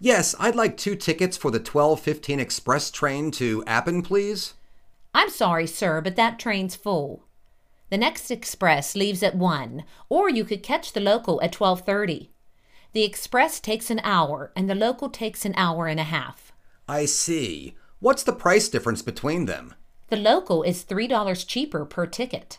Yes, I'd like two tickets for the 1215 express train to Appin, please. I'm sorry, sir, but that train's full. The next express leaves at 1, or you could catch the local at 12:30. The express takes an hour and the local takes an hour and a half. I see. What's the price difference between them? The local is $3 cheaper per ticket.